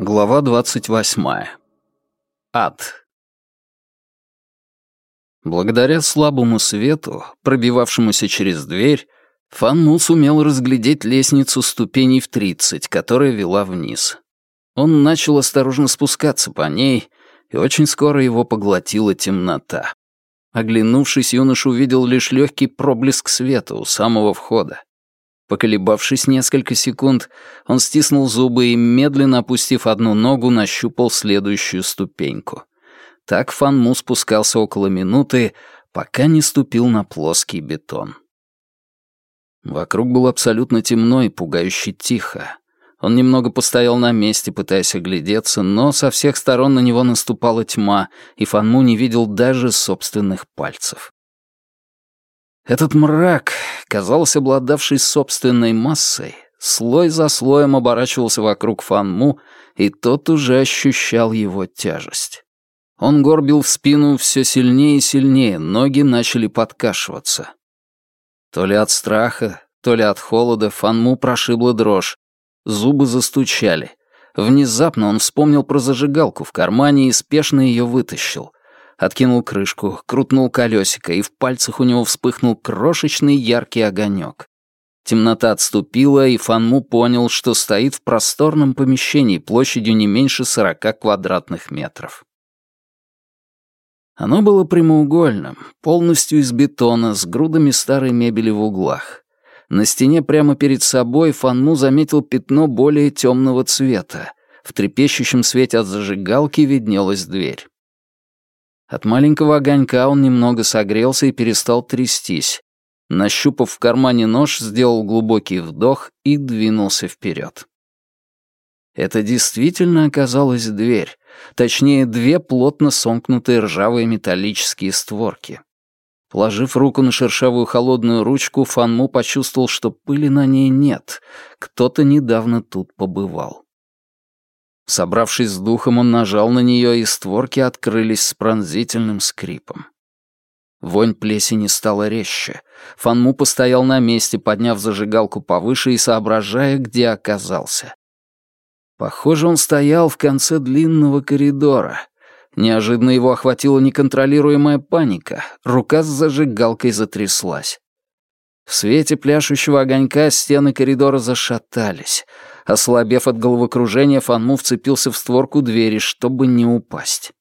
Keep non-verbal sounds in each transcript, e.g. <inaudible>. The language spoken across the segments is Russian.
Глава двадцать восьмая. Ад. Благодаря слабому свету, пробивавшемуся через дверь, Фанму сумел разглядеть лестницу ступеней в тридцать, которая вела вниз. Он начал осторожно спускаться по ней, и очень скоро его поглотила темнота. Оглянувшись, юноша увидел лишь легкий проблеск света у самого входа. Поколебавшись несколько секунд, он стиснул зубы и, медленно опустив одну ногу, нащупал следующую ступеньку. Так Фанму спускался около минуты, пока не ступил на плоский бетон. Вокруг было абсолютно темно и пугающе тихо. Он немного постоял на месте, пытаясь оглядеться, но со всех сторон на него наступала тьма, и Фанму не видел даже собственных пальцев. Этот мрак, казалось, обладавший собственной массой, слой за слоем оборачивался вокруг Фанму, и тот уже ощущал его тяжесть. Он горбил в спину все сильнее и сильнее, ноги начали подкашиваться. То ли от страха, то ли от холода Фанму прошибла дрожь, Зубы застучали. Внезапно он вспомнил про зажигалку в кармане и спешно ее вытащил. Откинул крышку, крутнул колесико, и в пальцах у него вспыхнул крошечный яркий огонек. Темнота отступила, и Фанму понял, что стоит в просторном помещении площадью не меньше сорока квадратных метров. Оно было прямоугольным, полностью из бетона, с грудами старой мебели в углах. На стене прямо перед собой Фанму заметил пятно более темного цвета. В трепещущем свете от зажигалки виднелась дверь. От маленького огонька он немного согрелся и перестал трястись. Нащупав в кармане нож, сделал глубокий вдох и двинулся вперед. Это действительно оказалась дверь, точнее, две плотно сомкнутые ржавые металлические створки. Положив руку на шершавую холодную ручку, Фанму почувствовал, что пыли на ней нет. Кто-то недавно тут побывал. Собравшись с духом, он нажал на нее, и створки открылись с пронзительным скрипом. Вонь плесени стала резче. Фанму постоял на месте, подняв зажигалку повыше и соображая, где оказался. Похоже, он стоял в конце длинного коридора, Неожиданно его охватила неконтролируемая паника. Рука с зажигалкой затряслась. В свете пляшущего огонька стены коридора зашатались. Ослабев от головокружения, Фанму вцепился в створку двери, чтобы не упасть.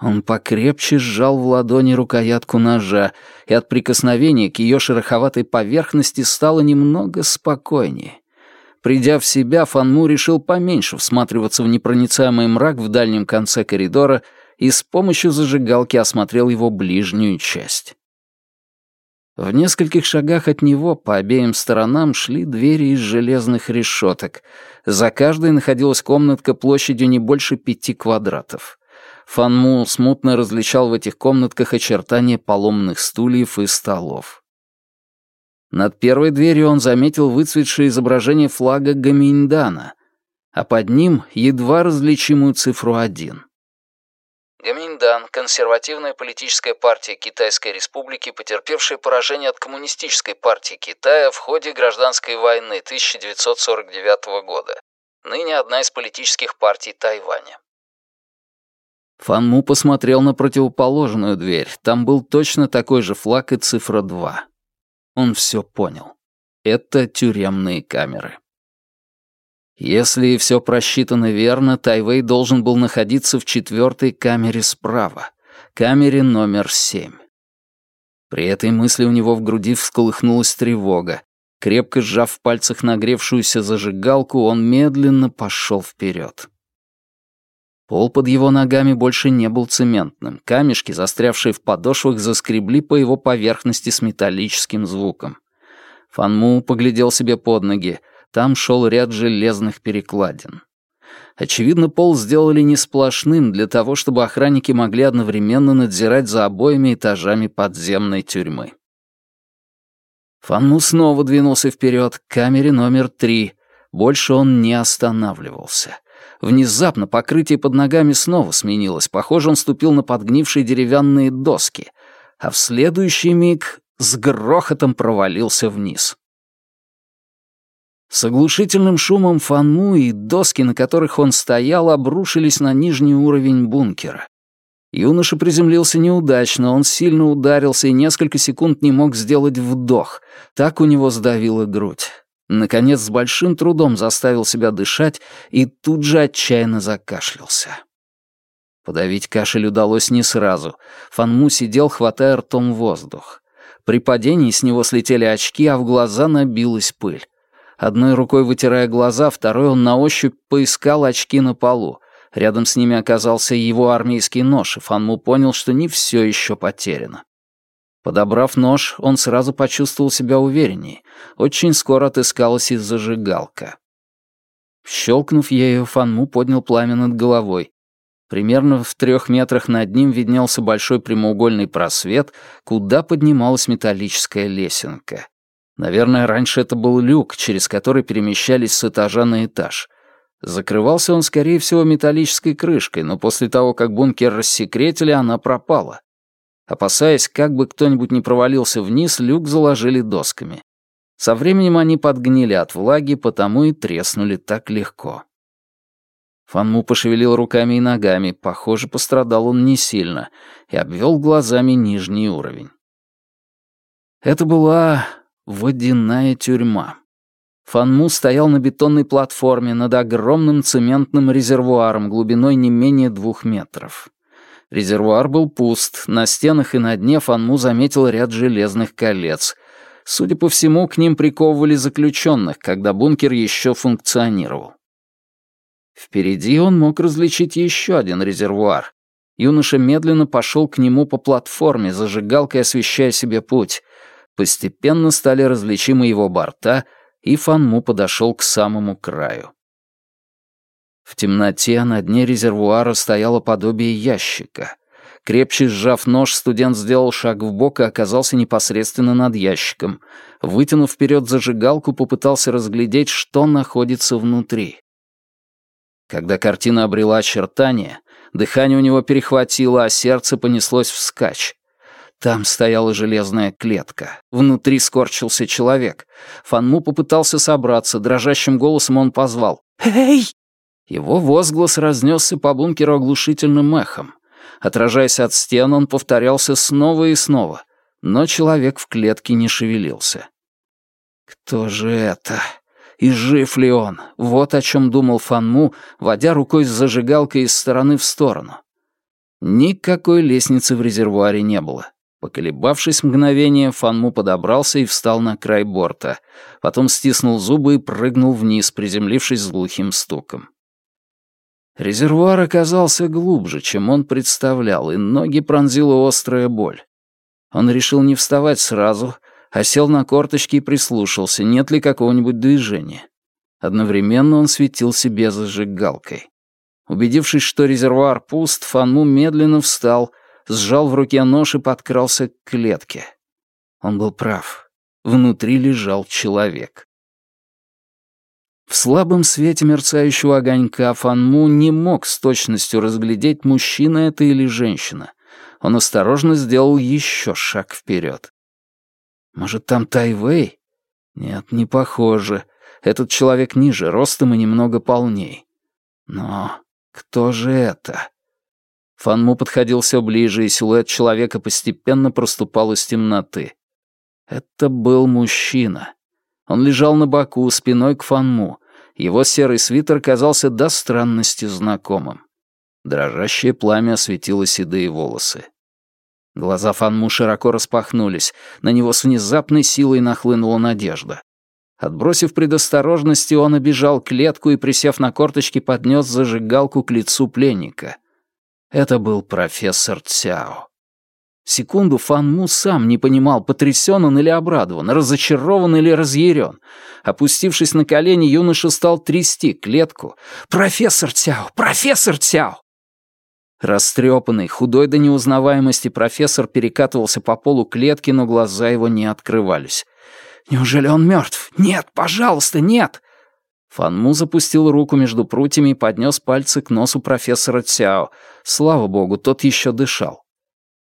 Он покрепче сжал в ладони рукоятку ножа, и от прикосновения к ее шероховатой поверхности стало немного спокойнее. Придя в себя, Фанму решил поменьше всматриваться в непроницаемый мрак в дальнем конце коридора и с помощью зажигалки осмотрел его ближнюю часть. В нескольких шагах от него по обеим сторонам шли двери из железных решеток. За каждой находилась комнатка площадью не больше пяти квадратов. Фанму смутно различал в этих комнатках очертания поломных стульев и столов. Над первой дверью он заметил выцветшее изображение флага Гаминьдана, а под ним едва различимую цифру один. Гаминьдан — консервативная политическая партия Китайской Республики, потерпевшая поражение от Коммунистической партии Китая в ходе гражданской войны 1949 года. Ныне одна из политических партий Тайваня. Фанму посмотрел на противоположную дверь. Там был точно такой же флаг и цифра 2. Он все понял. Это тюремные камеры. Если все просчитано верно, Тайвей должен был находиться в четвертой камере справа, камере номер семь. При этой мысли у него в груди всколыхнулась тревога. Крепко сжав в пальцах нагревшуюся зажигалку, он медленно пошел вперед. Пол под его ногами больше не был цементным. Камешки, застрявшие в подошвах, заскребли по его поверхности с металлическим звуком. Фанму поглядел себе под ноги. Там шел ряд железных перекладин. Очевидно, пол сделали не сплошным для того, чтобы охранники могли одновременно надзирать за обоими этажами подземной тюрьмы. Фанму снова двинулся вперед к камере номер три. Больше он не останавливался. Внезапно покрытие под ногами снова сменилось. Похоже, он ступил на подгнившие деревянные доски. А в следующий миг с грохотом провалился вниз. С оглушительным шумом Фанму и доски, на которых он стоял, обрушились на нижний уровень бункера. Юноша приземлился неудачно, он сильно ударился и несколько секунд не мог сделать вдох. Так у него сдавила грудь. Наконец, с большим трудом заставил себя дышать и тут же отчаянно закашлялся. Подавить кашель удалось не сразу. Фанму сидел, хватая ртом воздух. При падении с него слетели очки, а в глаза набилась пыль. Одной рукой вытирая глаза, второй он на ощупь поискал очки на полу. Рядом с ними оказался его армейский нож, и Фанму понял, что не все еще потеряно. Подобрав нож, он сразу почувствовал себя увереннее. Очень скоро отыскалась и зажигалка. Щелкнув ею, Фанму поднял пламя над головой. Примерно в трех метрах над ним виднелся большой прямоугольный просвет, куда поднималась металлическая лесенка. Наверное, раньше это был люк, через который перемещались с этажа на этаж. Закрывался он, скорее всего, металлической крышкой, но после того, как бункер рассекретили, она пропала. Опасаясь, как бы кто-нибудь не провалился вниз, люк заложили досками. Со временем они подгнили от влаги, потому и треснули так легко. Фанму пошевелил руками и ногами, похоже, пострадал он не сильно, и обвел глазами нижний уровень. Это была Водяная тюрьма. Фанму стоял на бетонной платформе над огромным цементным резервуаром глубиной не менее двух метров. Резервуар был пуст, на стенах и на дне Фанму заметил ряд железных колец. Судя по всему, к ним приковывали заключенных, когда бункер еще функционировал. Впереди он мог различить еще один резервуар. Юноша медленно пошел к нему по платформе, зажигалкой освещая себе путь — Постепенно стали различимы его борта, и Фанму подошел к самому краю. В темноте на дне резервуара стояло подобие ящика. Крепче сжав нож, студент сделал шаг в бок и оказался непосредственно над ящиком. Вытянув вперед зажигалку, попытался разглядеть, что находится внутри. Когда картина обрела очертания, дыхание у него перехватило, а сердце понеслось вскачь. Там стояла железная клетка. Внутри скорчился человек. Фанму попытался собраться, дрожащим голосом он позвал. «Эй!» Его возглас разнесся по бункеру оглушительным эхом. Отражаясь от стен, он повторялся снова и снова, но человек в клетке не шевелился. «Кто же это? И жив ли он?» Вот о чем думал Фанму, водя рукой с зажигалкой из стороны в сторону. Никакой лестницы в резервуаре не было. Поколебавшись мгновение, Фанму подобрался и встал на край борта. Потом стиснул зубы и прыгнул вниз, приземлившись с глухим стуком. Резервуар оказался глубже, чем он представлял, и ноги пронзила острая боль. Он решил не вставать сразу, а сел на корточки и прислушался, нет ли какого-нибудь движения. Одновременно он светил себе зажигалкой. Убедившись, что резервуар пуст, Фанму медленно встал — сжал в руке нож и подкрался к клетке. Он был прав. Внутри лежал человек. В слабом свете мерцающего огонька Фанму не мог с точностью разглядеть, мужчина это или женщина. Он осторожно сделал еще шаг вперед. Может, там Тайвей? Нет, не похоже. Этот человек ниже, ростом и немного полней. Но кто же это? Фанму подходил все ближе, и силуэт человека постепенно проступал из темноты. Это был мужчина. Он лежал на боку, спиной к Фанму. Его серый свитер казался до странности знакомым. Дрожащее пламя осветило седые волосы. Глаза Фанму широко распахнулись, на него с внезапной силой нахлынула надежда. Отбросив предосторожности, он обежал клетку и, присев на корточки, поднес зажигалку к лицу пленника — это был профессор Цяо. Секунду Фан Му сам не понимал, потрясен он или обрадован, разочарован или разъярен. Опустившись на колени, юноша стал трясти клетку. «Профессор Цяо! Профессор Цяо!» Растрепанный, худой до неузнаваемости профессор перекатывался по полу клетки, но глаза его не открывались. «Неужели он мертв? Нет, пожалуйста, нет!» Фанму запустил руку между прутьями и поднес пальцы к носу профессора Цяо. Слава богу, тот еще дышал.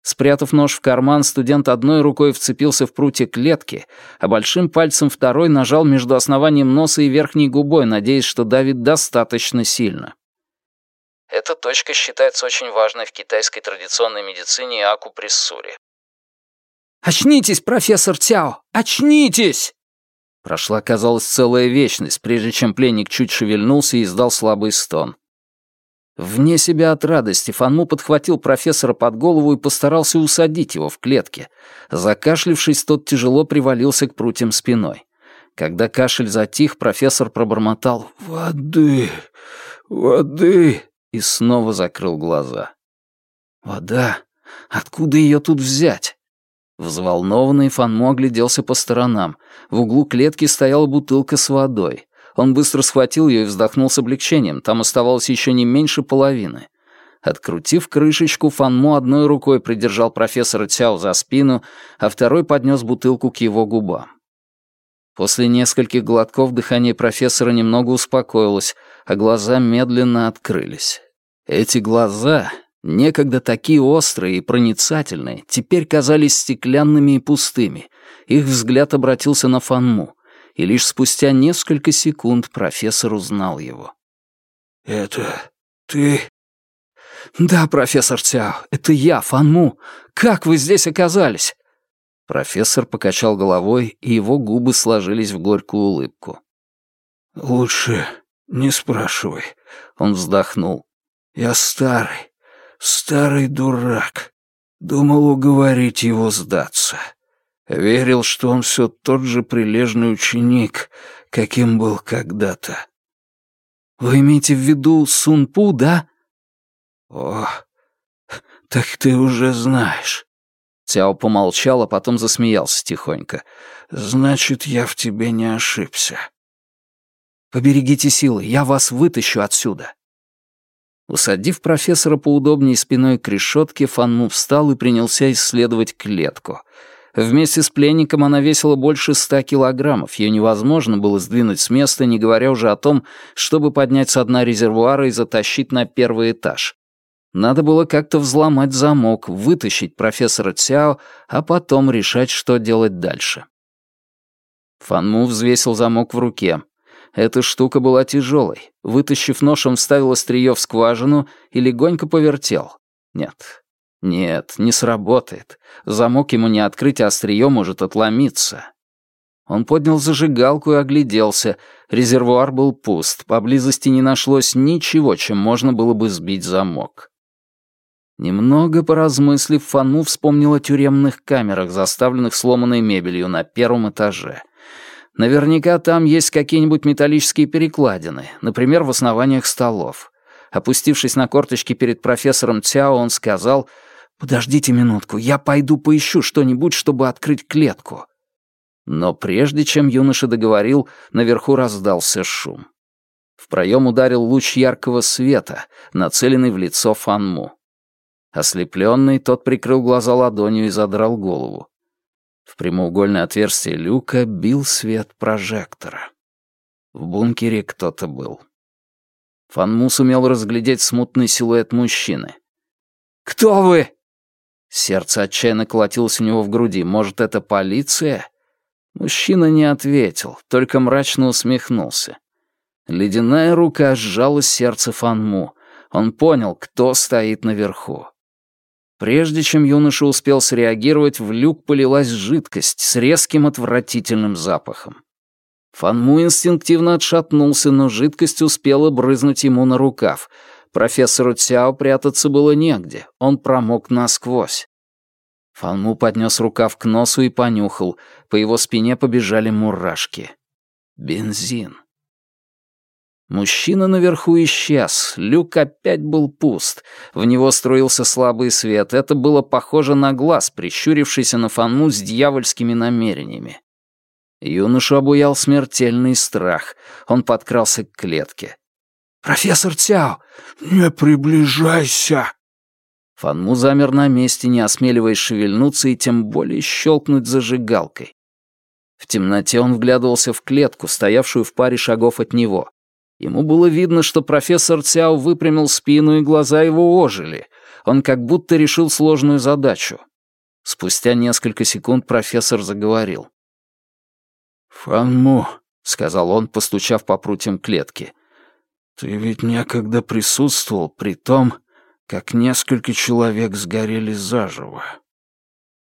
Спрятав нож в карман, студент одной рукой вцепился в прутья клетки, а большим пальцем второй нажал между основанием носа и верхней губой, надеясь, что давит достаточно сильно. Эта точка считается очень важной в китайской традиционной медицине и акупрессуре. «Очнитесь, профессор Цяо! Очнитесь!» Прошла, казалось, целая вечность, прежде чем пленник чуть шевельнулся и издал слабый стон. Вне себя от радости Фанму подхватил профессора под голову и постарался усадить его в клетке. Закашлившись, тот тяжело привалился к прутьям спиной. Когда кашель затих, профессор пробормотал «Воды! Воды!» и снова закрыл глаза. «Вода? Откуда ее тут взять?» Взволнованный Фанму огляделся по сторонам. В углу клетки стояла бутылка с водой. Он быстро схватил ее и вздохнул с облегчением. Там оставалось еще не меньше половины. Открутив крышечку, Фанму одной рукой придержал профессора Цяо за спину, а второй поднес бутылку к его губам. После нескольких глотков дыхание профессора немного успокоилось, а глаза медленно открылись. Эти глаза, некогда такие острые и проницательные, теперь казались стеклянными и пустыми. Их взгляд обратился на Фанму и лишь спустя несколько секунд профессор узнал его. «Это ты?» «Да, профессор Цяо, это я, Фанму. Как вы здесь оказались?» Профессор покачал головой, и его губы сложились в горькую улыбку. «Лучше не спрашивай», — он вздохнул. «Я старый, старый дурак. Думал уговорить его сдаться. Верил, что он все тот же прилежный ученик, каким был когда-то. «Вы имеете в виду Сунпу, да?» «О, так ты уже знаешь». Цяо помолчал, а потом засмеялся тихонько. «Значит, я в тебе не ошибся». «Поберегите силы, я вас вытащу отсюда». Усадив профессора поудобнее спиной к решетке, Фанму встал и принялся исследовать клетку — Вместе с пленником она весила больше ста килограммов, ее невозможно было сдвинуть с места, не говоря уже о том, чтобы поднять со дна резервуара и затащить на первый этаж. Надо было как-то взломать замок, вытащить профессора Цяо, а потом решать, что делать дальше. Фанму взвесил замок в руке. Эта штука была тяжелой. Вытащив нож, он вставил острие в скважину и легонько повертел. Нет, нет, не сработает. Замок ему не открыть, а острие может отломиться. Он поднял зажигалку и огляделся. Резервуар был пуст. Поблизости не нашлось ничего, чем можно было бы сбить замок. Немного поразмыслив, Фану вспомнил о тюремных камерах, заставленных сломанной мебелью на первом этаже. Наверняка там есть какие-нибудь металлические перекладины, например, в основаниях столов. Опустившись на корточки перед профессором Цяо, он сказал — «Подождите минутку, я пойду поищу что-нибудь, чтобы открыть клетку». Но прежде чем юноша договорил, наверху раздался шум. В проем ударил луч яркого света, нацеленный в лицо Фанму. Ослепленный, тот прикрыл глаза ладонью и задрал голову. В прямоугольное отверстие люка бил свет прожектора. В бункере кто-то был. Фанму сумел разглядеть смутный силуэт мужчины. «Кто вы?» Сердце отчаянно колотилось у него в груди. Может, это полиция? Мужчина не ответил, только мрачно усмехнулся. Ледяная рука сжала сердце Фанму. Он понял, кто стоит наверху. Прежде чем юноша успел среагировать, в люк полилась жидкость с резким отвратительным запахом. Фанму инстинктивно отшатнулся, но жидкость успела брызнуть ему на рукав — Профессору Цяо прятаться было негде, он промок насквозь. Фанму поднес рукав к носу и понюхал, по его спине побежали мурашки. Бензин. Мужчина наверху исчез, люк опять был пуст, в него струился слабый свет, это было похоже на глаз, прищурившийся на Фанму с дьявольскими намерениями. Юношу обуял смертельный страх, он подкрался к клетке. «Профессор Цяо, не приближайся!» Фанму замер на месте, не осмеливаясь шевельнуться и тем более щелкнуть зажигалкой. В темноте он вглядывался в клетку, стоявшую в паре шагов от него. Ему было видно, что профессор Цяо выпрямил спину, и глаза его ожили. Он как будто решил сложную задачу. Спустя несколько секунд профессор заговорил. «Фанму», — сказал он, постучав по прутьям клетки, — «ты ведь некогда присутствовал при том, как несколько человек сгорели заживо».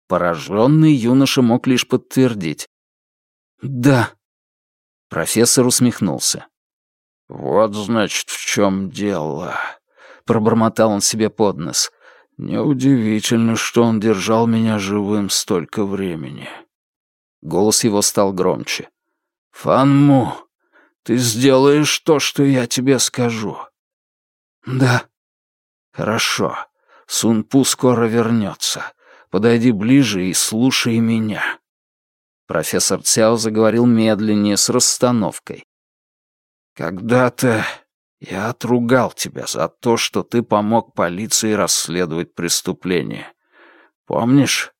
Пораженный юноша мог лишь подтвердить. «Да». Профессор усмехнулся. «Вот, значит, в чем дело», — пробормотал он себе под нос. «Неудивительно, что он держал меня живым столько времени». Голос его стал громче. «Фанму, ты сделаешь то, что я тебе скажу?» «Да». «Хорошо. Сунпу скоро вернется. Подойди ближе и слушай меня». Профессор Цяо заговорил медленнее, с расстановкой. «Когда-то я отругал тебя за то, что ты помог полиции расследовать преступление. Помнишь?»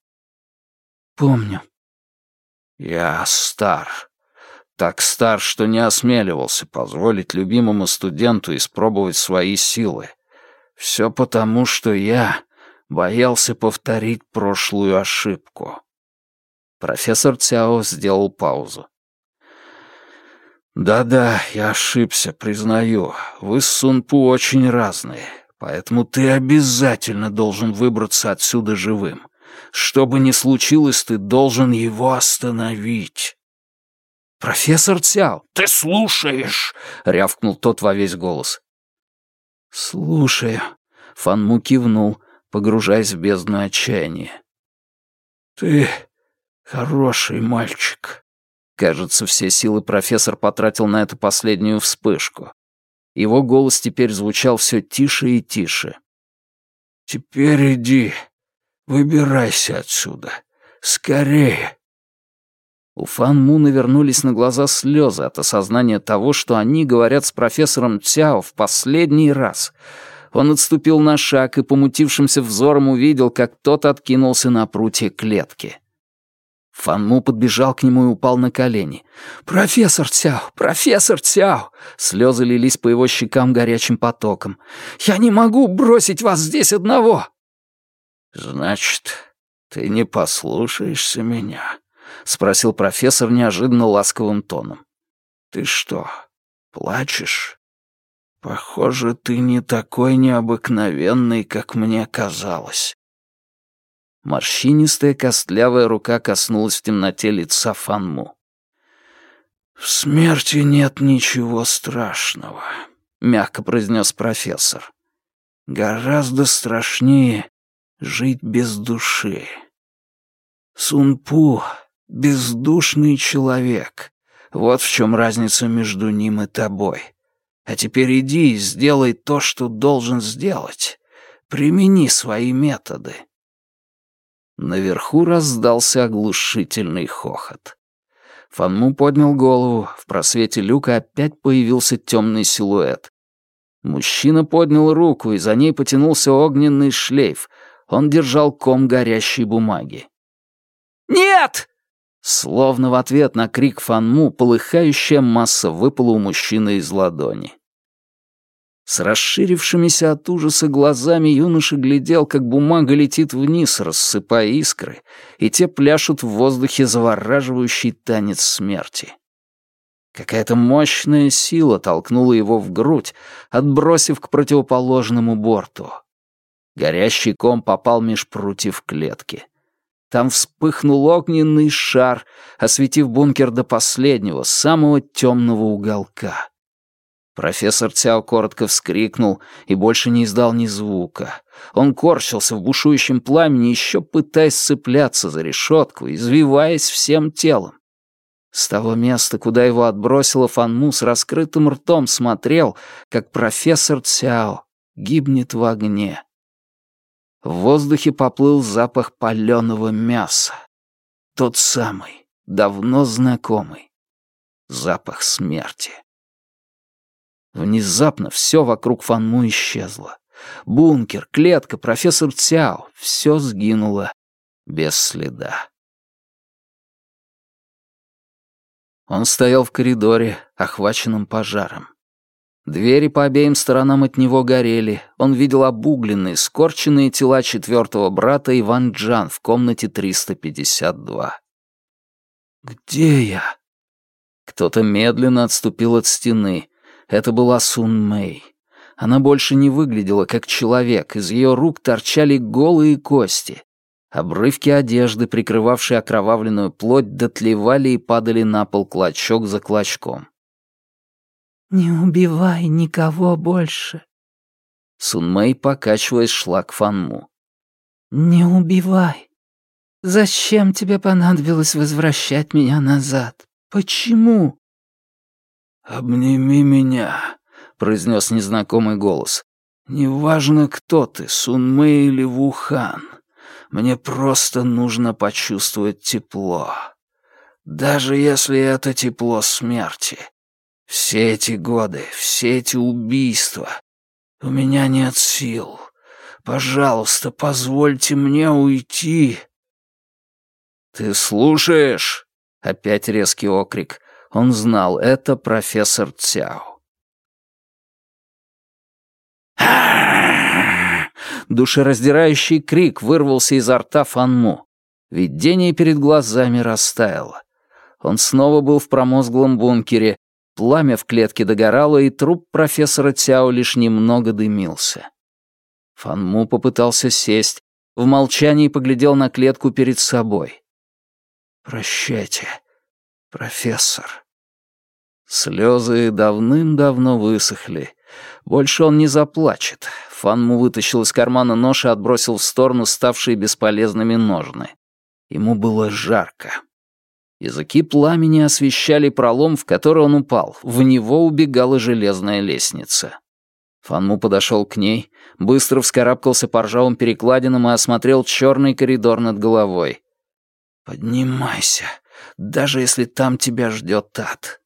«Помню». «Я стар. Так стар, что не осмеливался позволить любимому студенту испробовать свои силы. Все потому, что я боялся повторить прошлую ошибку». Профессор Цяо сделал паузу. «Да-да, я ошибся, признаю. Вы с Сунпу очень разные, поэтому ты обязательно должен выбраться отсюда живым. Что бы ни случилось, ты должен его остановить». «Профессор Цяо!» «Ты слушаешь?» — рявкнул тот во весь голос. «Слушаю», — Фанму кивнул, погружаясь в бездну отчаяния. «Ты хороший мальчик», Кажется, все силы профессор потратил на эту последнюю вспышку. Его голос теперь звучал все тише и тише. «Теперь иди, выбирайся отсюда. Скорее!» У Фан Му навернулись на глаза слезы от осознания того, что они говорят с профессором Цяо в последний раз. Он отступил на шаг и помутившимся взором увидел, как тот откинулся на прутье клетки. Фанму подбежал к нему и упал на колени. «Профессор Цяо! Профессор Цяо!» Слезы лились по его щекам горячим потоком. «Я не могу бросить вас здесь одного!» «Значит, ты не послушаешься меня?» — спросил профессор неожиданно ласковым тоном. «Ты что, плачешь? Похоже, ты не такой необыкновенный, как мне казалось. Морщинистая костлявая рука коснулась в темноте лица Фанму. «В смерти нет ничего страшного», — мягко произнес профессор. «Гораздо страшнее жить без души. Сунпу — бездушный человек. Вот в чем разница между ним и тобой. А теперь иди и сделай то, что должен сделать. Примени свои методы». Наверху раздался оглушительный хохот. Фанму поднял голову, в просвете люка опять появился темный силуэт. Мужчина поднял руку, и за ней потянулся огненный шлейф. Он держал ком горящей бумаги. «Нет!» Словно в ответ на крик Фанму полыхающая масса выпала у мужчины из ладони. С расширившимися от ужаса глазами юноша глядел, как бумага летит вниз, рассыпая искры, и те пляшут в воздухе завораживающий танец смерти. Какая-то мощная сила толкнула его в грудь, отбросив к противоположному борту. Горящий ком попал меж прутьев клетки. Там вспыхнул огненный шар, осветив бункер до последнего, самого темного уголка. Профессор Цяо коротко вскрикнул и больше не издал ни звука. Он корчился в бушующем пламени, еще пытаясь цепляться за решетку, извиваясь всем телом. С того места, куда его отбросило Фанму, с раскрытым ртом смотрел, как профессор Цяо гибнет в огне. В воздухе поплыл запах паленого мяса. Тот самый, давно знакомый. Запах смерти. Внезапно все вокруг Фанму исчезло. Бункер, клетка, профессор Цяо — все сгинуло без следа. Он стоял в коридоре, охваченном пожаром. Двери по обеим сторонам от него горели. Он видел обугленные, скорченные тела четвертого брата Иван Джан в комнате 352. «Где я?» Кто-то медленно отступил от стены. Это была Сун Мэй. Она больше не выглядела как человек, из ее рук торчали голые кости. Обрывки одежды, прикрывавшие окровавленную плоть, дотлевали и падали на пол клочок за клочком. «Не убивай никого больше», Сунмэй, покачиваясь, шла к Фанму. «Не убивай. Зачем тебе понадобилось возвращать меня назад? Почему?» «Обними меня», — произнес незнакомый голос. «Неважно, кто ты, Сунмэй или Вухан. Мне просто нужно почувствовать тепло. Даже если это тепло смерти. Все эти годы, все эти убийства. У меня нет сил. Пожалуйста, позвольте мне уйти. «Ты слушаешь?» — опять резкий окрик. Он знал, это профессор Цяо. <clears throat> Душераздирающий крик вырвался изо рта Фанму. Видение перед глазами растаяло. Он снова был в промозглом бункере, пламя в клетке догорало, и труп профессора Цяо лишь немного дымился. Фанму попытался сесть, в молчании поглядел на клетку перед собой. «Прощайте, профессор». Слезы давным-давно высохли. Больше он не заплачет. Фанму вытащил из кармана нож и отбросил в сторону ставшие бесполезными ножны. Ему было жарко. Языки пламени освещали пролом, в который он упал. В него убегала железная лестница. Фанму подошел к ней, быстро вскарабкался по ржавым перекладинам и осмотрел черный коридор над головой. «Поднимайся, даже если там тебя ждет ад».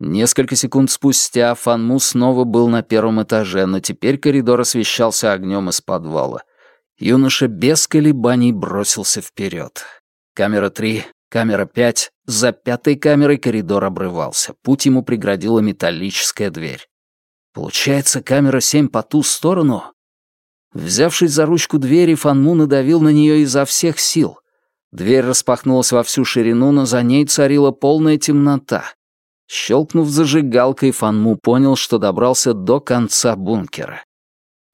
Несколько секунд спустя Фанму снова был на первом этаже, но теперь коридор освещался огнем из подвала. Юноша без колебаний бросился вперед. Камера 3, камера 5, за пятой камерой коридор обрывался. Путь ему преградила металлическая дверь. Получается, камера 7 по ту сторону? Взявшись за ручку двери, Фанму надавил на нее изо всех сил. Дверь распахнулась во всю ширину, но за ней царила полная темнота. Щелкнув зажигалкой, Фанму понял, что добрался до конца бункера.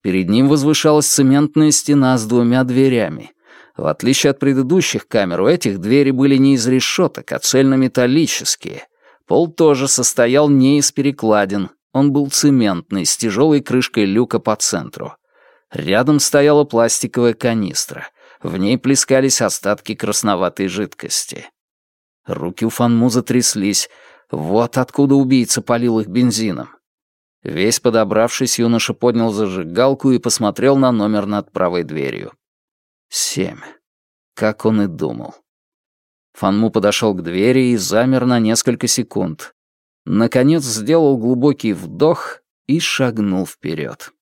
Перед ним возвышалась цементная стена с двумя дверями. В отличие от предыдущих камер, у этих двери были не из решеток, а цельнометаллические. Пол тоже состоял не из перекладин. Он был цементный, с тяжелой крышкой люка по центру. Рядом стояла пластиковая канистра. В ней плескались остатки красноватой жидкости. Руки у Фанму затряслись. Вот откуда убийца полил их бензином. Весь подобравшись, юноша поднял зажигалку и посмотрел на номер над правой дверью. Семь. Как он и думал. Фанму подошел к двери и замер на несколько секунд. Наконец сделал глубокий вдох и шагнул вперед.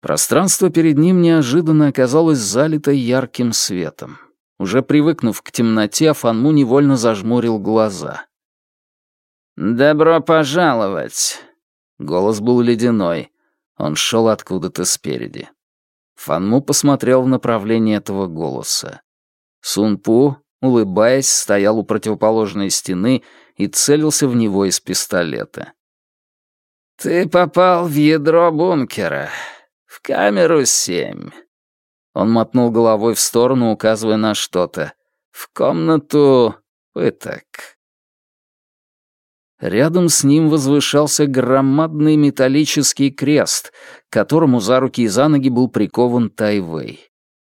Пространство перед ним неожиданно оказалось залито ярким светом. Уже привыкнув к темноте, Фанму невольно зажмурил глаза. «Добро пожаловать!» Голос был ледяной. Он шел откуда-то спереди. Фанму посмотрел в направлении этого голоса. Сунпу, улыбаясь, стоял у противоположной стены и целился в него из пистолета. «Ты попал в ядро бункера. В камеру семь». Он мотнул головой в сторону, указывая на что-то. «В комнату пыток». Рядом с ним возвышался громадный металлический крест, к которому за руки и за ноги был прикован Тайвей.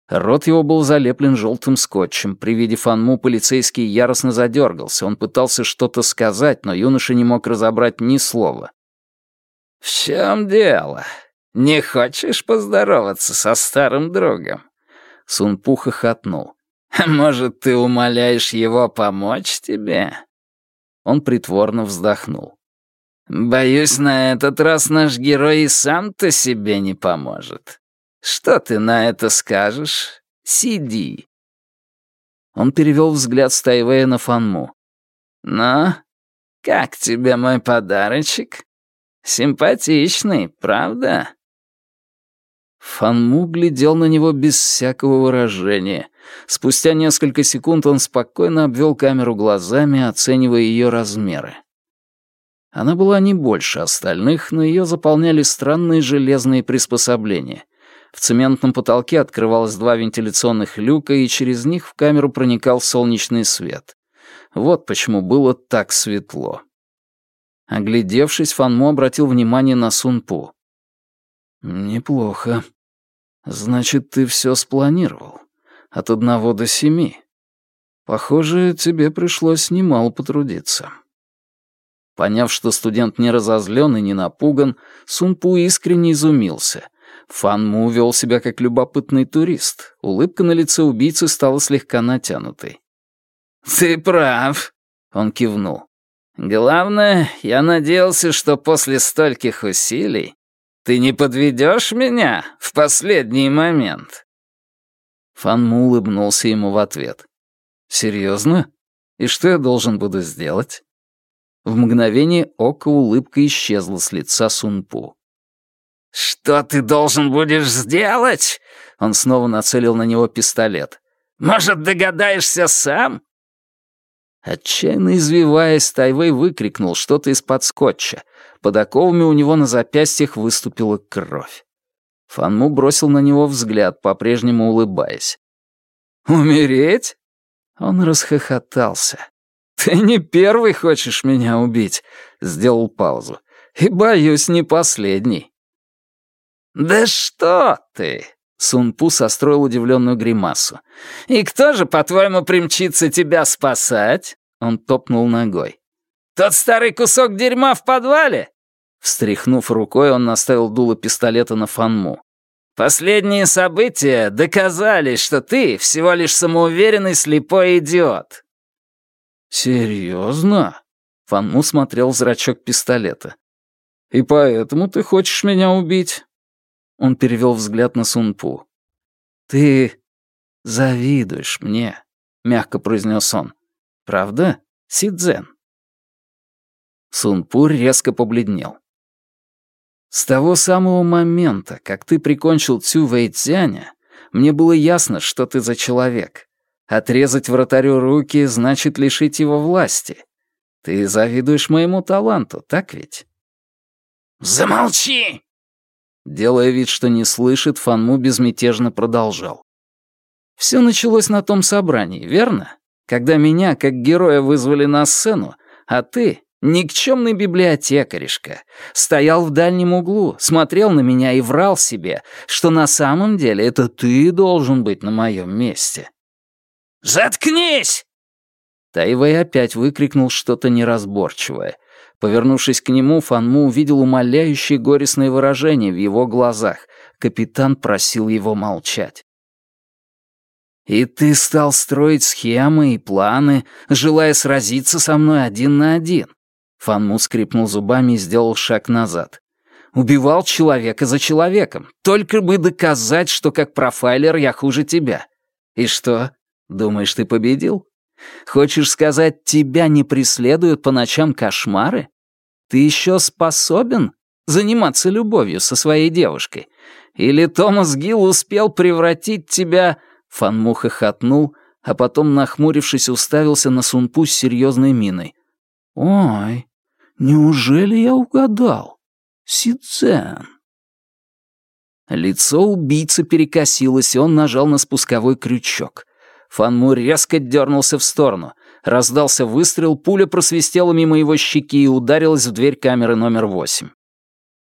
Рот его был залеплен желтым скотчем. При виде Фанму полицейский яростно задергался. Он пытался что-то сказать, но юноша не мог разобрать ни слова. «В чем дело? Не хочешь поздороваться со старым другом?» Сунпу хохотнул. «Может, ты умоляешь его помочь тебе?» Он притворно вздохнул. «Боюсь, на этот раз наш герой и сам-то себе не поможет. Что ты на это скажешь? Сиди». Он перевел взгляд с на Фанму. «Ну, Как тебе мой подарочек? Симпатичный, правда?» Фанму глядел на него без всякого выражения. Спустя несколько секунд он спокойно обвел камеру глазами, оценивая ее размеры. Она была не больше остальных, но ее заполняли странные железные приспособления. В цементном потолке открывалось два вентиляционных люка, и через них в камеру проникал солнечный свет. Вот почему было так светло. Оглядевшись, Фанму обратил внимание на Сунпу. «Неплохо. Значит, ты все спланировал. От одного до семи. Похоже, тебе пришлось немало потрудиться». Поняв, что студент не разозлен и не напуган, Сунпу искренне изумился. Фан Му вел себя как любопытный турист. Улыбка на лице убийцы стала слегка натянутой. «Ты прав», — он кивнул. «Главное, я надеялся, что после стольких усилий ты не подведешь меня в последний момент». Фан Му улыбнулся ему в ответ. «Серьезно? И что я должен буду сделать?» В мгновение ока улыбка исчезла с лица Сунпу. «Что ты должен будешь сделать?» Он снова нацелил на него пистолет. «Может, догадаешься сам?» Отчаянно извиваясь, Тайвей выкрикнул что-то из-под скотча. Под оковами у него на запястьях выступила кровь. Фанму бросил на него взгляд, по-прежнему улыбаясь. «Умереть?» Он расхохотался. «Ты не первый хочешь меня убить», — сделал паузу. «И, боюсь, не последний». «Да что ты!» — Сунпу состроил удивленную гримасу. «И кто же, по-твоему, примчится тебя спасать?» Он топнул ногой. «Тот старый кусок дерьма в подвале?» Встряхнув рукой, он наставил дуло пистолета на Фанму. «Последние события доказали, что ты всего лишь самоуверенный слепой идиот. «Серьезно?» Фанму смотрел в зрачок пистолета. «И поэтому ты хочешь меня убить?» Он перевел взгляд на Сунпу. «Ты завидуешь мне», — мягко произнес он. «Правда, Сидзен?» Сунпу резко побледнел. «С того самого момента, как ты прикончил Цю Вэйцзяня, мне было ясно, что ты за человек. Отрезать вратарю руки значит лишить его власти. Ты завидуешь моему таланту, так ведь? «Замолчи!» Делая вид, что не слышит, Фанму безмятежно продолжал. Все началось на том собрании, верно? Когда меня, как героя, вызвали на сцену, а ты, никчемный библиотекаришка, стоял в дальнем углу, смотрел на меня и врал себе, что на самом деле это ты должен быть на моем месте. «Заткнись!» Тайвей опять выкрикнул что-то неразборчивое. Повернувшись к нему, Фанму увидел умоляющее горестное выражение в его глазах. Капитан просил его молчать. «И ты стал строить схемы и планы, желая сразиться со мной один на один?» Фанму скрипнул зубами и сделал шаг назад. «Убивал человека за человеком, только бы доказать, что как профайлер я хуже тебя. И что, Думаешь, ты победил? Хочешь сказать, тебя не преследуют по ночам кошмары? Ты еще способен заниматься любовью со своей девушкой? Или Томас Гилл успел превратить тебя...» Фанму хохотнул, а потом, нахмурившись, уставился на Сунпу с серьезной миной. «Ой, неужели я угадал? Сидзен?» Лицо убийцы перекосилось, и он нажал на спусковой крючок. Фанму резко дернулся в сторону. Раздался выстрел, пуля просвистела мимо его щеки и ударилась в дверь камеры номер восемь.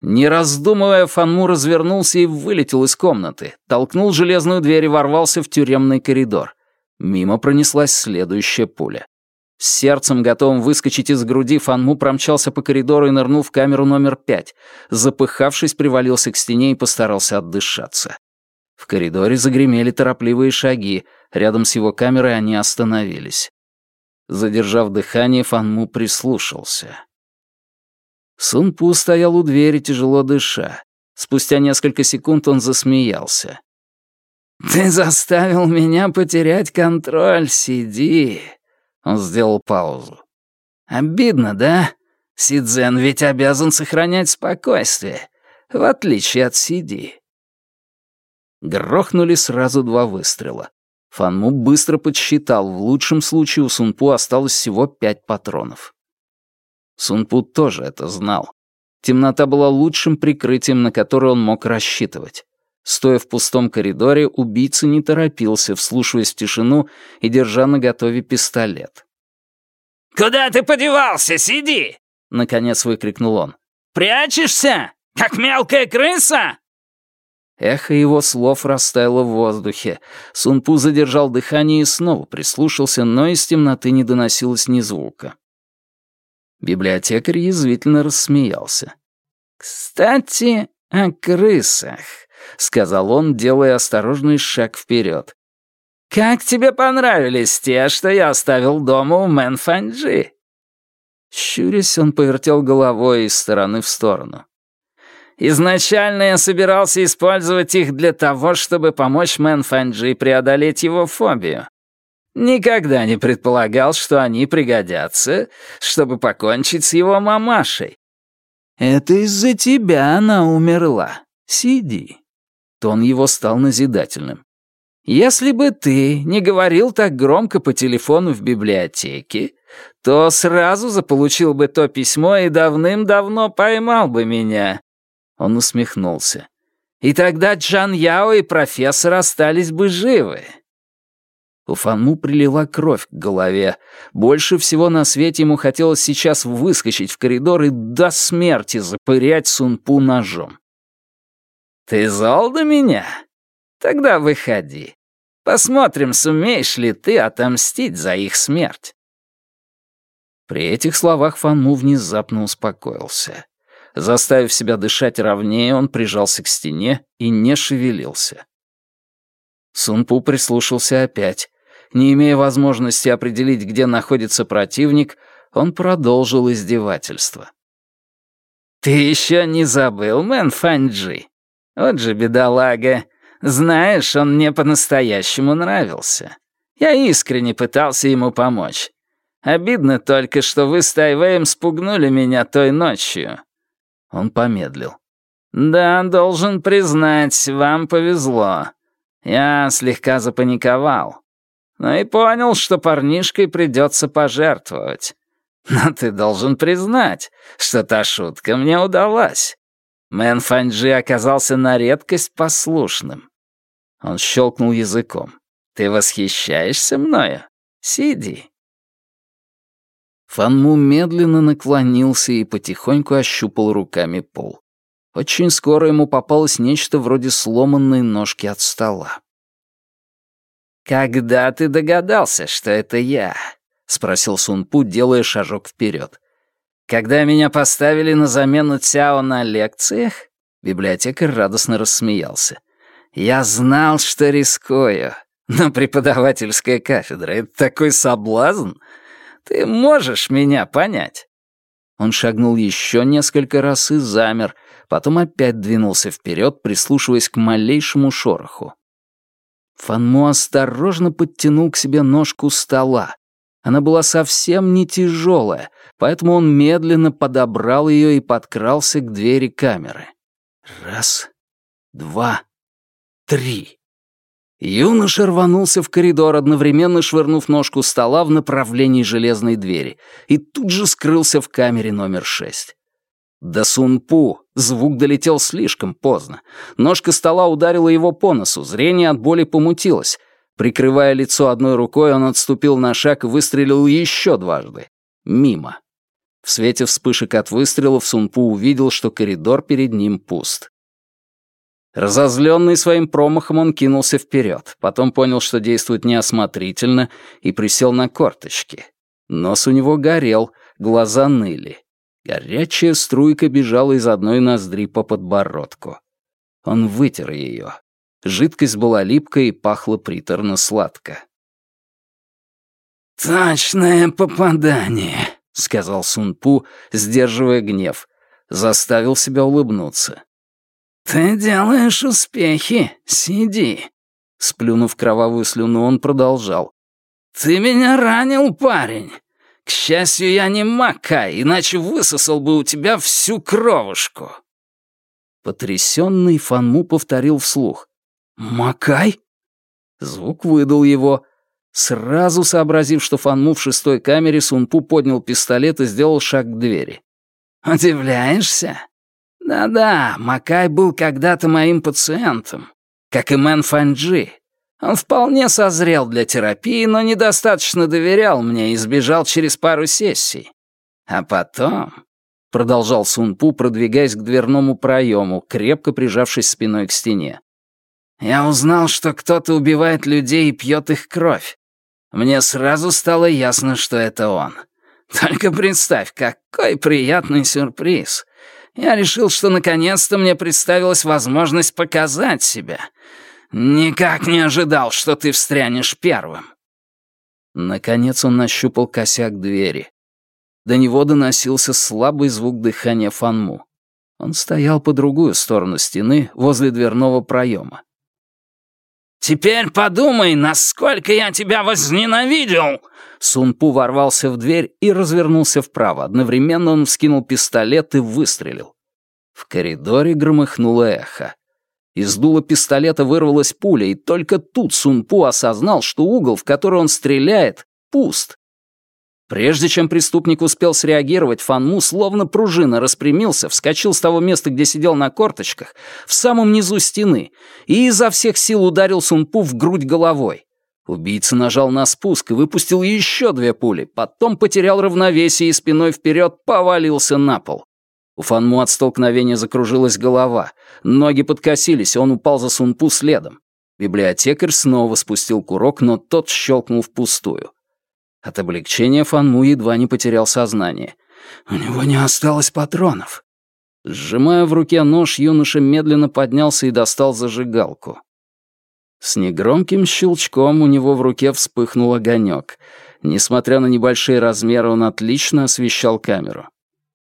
Не раздумывая, Фанму развернулся и вылетел из комнаты, толкнул железную дверь и ворвался в тюремный коридор. Мимо пронеслась следующая пуля. С сердцем, готовым выскочить из груди, Фанму промчался по коридору и нырнул в камеру номер пять. Запыхавшись, привалился к стене и постарался отдышаться. В коридоре загремели торопливые шаги, рядом с его камерой они остановились. Задержав дыхание, Фанму прислушался. Сунпу стоял у двери, тяжело дыша. Спустя несколько секунд он засмеялся. «Ты заставил меня потерять контроль, сиди!» Он сделал паузу. Обидно, да? Сидзен ведь обязан сохранять спокойствие, в отличие от Сиди. Грохнули сразу два выстрела. Фанму быстро подсчитал, в лучшем случае у Сунпу осталось всего пять патронов. Сунпу тоже это знал. Темнота была лучшим прикрытием, на которое он мог рассчитывать. Стоя в пустом коридоре, убийца не торопился, вслушиваясь в тишину и держа наготове пистолет. «Куда ты подевался? Сиди!» — наконец выкрикнул он. «Прячешься? Как мелкая крыса?» Эхо его слов растаяло в воздухе. Сунпу задержал дыхание и снова прислушался, но из темноты не доносилось ни звука. Библиотекарь язвительно рассмеялся. «Кстати, о крысах», — сказал он, делая осторожный шаг вперед. «Как тебе понравились те, что я оставил дома у Мэн Фанджи?» Щурясь, он повертел головой из стороны в сторону. Изначально я собирался использовать их для того, чтобы помочь Мэн Фанджи преодолеть его фобию. Никогда не предполагал, что они пригодятся, чтобы покончить с его мамашей. «Это из-за тебя она умерла. Сиди». Тон его стал назидательным. «Если бы ты не говорил так громко по телефону в библиотеке, то сразу заполучил бы то письмо и давным-давно поймал бы меня. Он усмехнулся. «И тогда Джан Яо и профессор остались бы живы». У Фанму прилила кровь к голове. Больше всего на свете ему хотелось сейчас выскочить в коридор и до смерти запырять Сунпу ножом. «Ты зол до меня? Тогда выходи. Посмотрим, сумеешь ли ты отомстить за их смерть». При этих словах Фанму внезапно успокоился. Заставив себя дышать ровнее, он прижался к стене и не шевелился. Сунпу прислушался опять. Не имея возможности определить, где находится противник, он продолжил издевательство. «Ты еще не забыл, Мэн Фанджи? Вот же бедолага. Знаешь, он мне по-настоящему нравился. Я искренне пытался ему помочь. Обидно только, что вы с Тайвеем спугнули меня той ночью. Он помедлил. «Да, должен признать, вам повезло. Я слегка запаниковал. Но и понял, что парнишкой придется пожертвовать. Но ты должен признать, что та шутка мне удалась. Мэн Фанджи оказался на редкость послушным». Он щелкнул языком. «Ты восхищаешься мною? Сиди». Фанму медленно наклонился и потихоньку ощупал руками пол. Очень скоро ему попалось нечто вроде сломанной ножки от стола. «Когда ты догадался, что это я?» — спросил Сунпу, делая шажок вперед. «Когда меня поставили на замену Цяо на лекциях?» Библиотекарь радостно рассмеялся. «Я знал, что рискую. Но преподавательская кафедра — это такой соблазн. Ты можешь меня понять?» Он шагнул еще несколько раз и замер, потом опять двинулся вперед, прислушиваясь к малейшему шороху. Фанму осторожно подтянул к себе ножку стола. Она была совсем не тяжелая, поэтому он медленно подобрал ее и подкрался к двери камеры. Раз, два, три. Юноша рванулся в коридор, одновременно швырнув ножку стола в направлении железной двери, и тут же скрылся в камере номер шесть. До Сунпу звук долетел слишком поздно. Ножка стола ударила его по носу, зрение от боли помутилось. Прикрывая лицо одной рукой, он отступил на шаг и выстрелил еще дважды. Мимо. В свете вспышек от выстрелов Сунпу увидел, что коридор перед ним пуст. Разозленный своим промахом, он кинулся вперед, потом понял, что действует неосмотрительно, и присел на корточки. Нос у него горел, глаза ныли. Горячая струйка бежала из одной ноздри по подбородку. Он вытер ее. Жидкость была липкой и пахла приторно-сладко. «Точное попадание», — сказал Сунпу, сдерживая гнев. Заставил себя улыбнуться. «Ты делаешь успехи, сиди». Сплюнув кровавую слюну, он продолжал. «Ты меня ранил, парень. К счастью, я не Макай, иначе высосал бы у тебя всю кровушку». Потрясенный Фанму повторил вслух. «Макай?» Звук выдал его. Сразу сообразив, что Фанму в шестой камере, Сунпу поднял пистолет и сделал шаг к двери. «Удивляешься? Да-да, Макай был когда-то моим пациентом, как и Мэн Фанджи. Он вполне созрел для терапии, но недостаточно доверял мне и сбежал через пару сессий. А потом...» — продолжал Сунпу, продвигаясь к дверному проему, крепко прижавшись спиной к стене. «Я узнал, что кто-то убивает людей и пьет их кровь. Мне сразу стало ясно, что это он. Только представь, какой приятный сюрприз. Я решил, что наконец-то мне представилась возможность показать себя. Никак не ожидал, что ты встрянешь первым. Наконец он нащупал косяк двери. До него доносился слабый звук дыхания Фанму. Он стоял по другую сторону стены, возле дверного проема. «Теперь подумай, насколько я тебя возненавидел!» Сунпу ворвался в дверь и развернулся вправо. Одновременно он вскинул пистолет и выстрелил. В коридоре громыхнуло эхо. Из дула пистолета вырвалась пуля, и только тут Сунпу осознал, что угол, в который он стреляет, пуст. Прежде чем преступник успел среагировать, Фанму словно пружина распрямился, вскочил с того места, где сидел на корточках, в самом низу стены, и изо всех сил ударил Сунпу в грудь головой. Убийца нажал на спуск и выпустил еще две пули, потом потерял равновесие и спиной вперед повалился на пол. У Фанму от столкновения закружилась голова, ноги подкосились, и он упал за Сунпу следом. Библиотекарь снова спустил курок, но тот щелкнул впустую. От облегчения Фанму едва не потерял сознание. «У него не осталось патронов». Сжимая в руке нож, юноша медленно поднялся и достал зажигалку. С негромким щелчком у него в руке вспыхнул огонек. Несмотря на небольшие размеры, он отлично освещал камеру.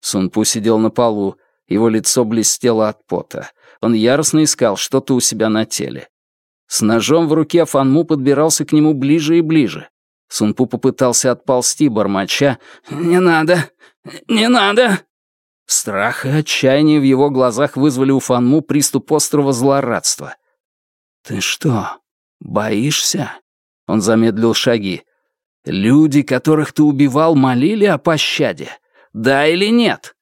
Сунпу сидел на полу, его лицо блестело от пота. Он яростно искал что-то у себя на теле. С ножом в руке Фанму подбирался к нему ближе и ближе. Сунпу попытался отползти, бормоча «Не надо! Не надо!» Страх и отчаяние в его глазах вызвали у Фанму приступ острого злорадства. «Ты что, боишься?» Он замедлил шаги. «Люди, которых ты убивал, молили о пощаде? Да или нет?»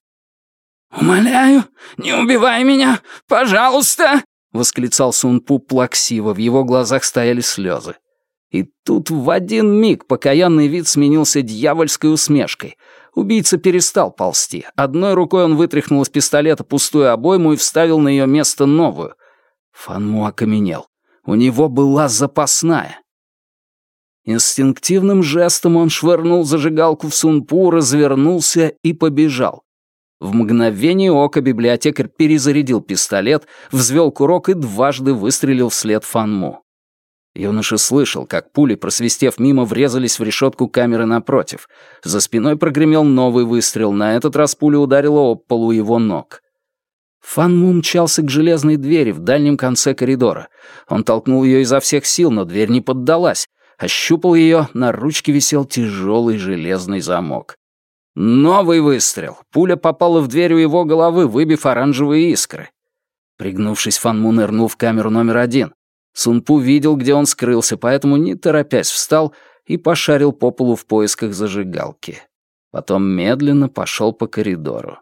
«Умоляю, не убивай меня, пожалуйста!» — восклицал Сунпу плаксиво, в его глазах стояли слезы. И тут в один миг покаянный вид сменился дьявольской усмешкой. Убийца перестал ползти. Одной рукой он вытряхнул из пистолета пустую обойму и вставил на ее место новую. Фанму окаменел. У него была запасная. Инстинктивным жестом он швырнул зажигалку в сунпу, развернулся и побежал. В мгновение ока библиотекарь перезарядил пистолет, взвел курок и дважды выстрелил вслед Фанму. Юноша слышал, как пули, просвистев мимо, врезались в решетку камеры напротив. За спиной прогремел новый выстрел, на этот раз пуля ударила об полу его ног. Фан Му мчался к железной двери в дальнем конце коридора. Он толкнул ее изо всех сил, но дверь не поддалась. Ощупал ее, на ручке висел тяжелый железный замок. Новый выстрел. Пуля попала в дверь у его головы, выбив оранжевые искры. Пригнувшись, Фан Му нырнул в камеру номер один. Сунпу видел, где он скрылся, поэтому, не торопясь, встал и пошарил по полу в поисках зажигалки. Потом медленно пошел по коридору.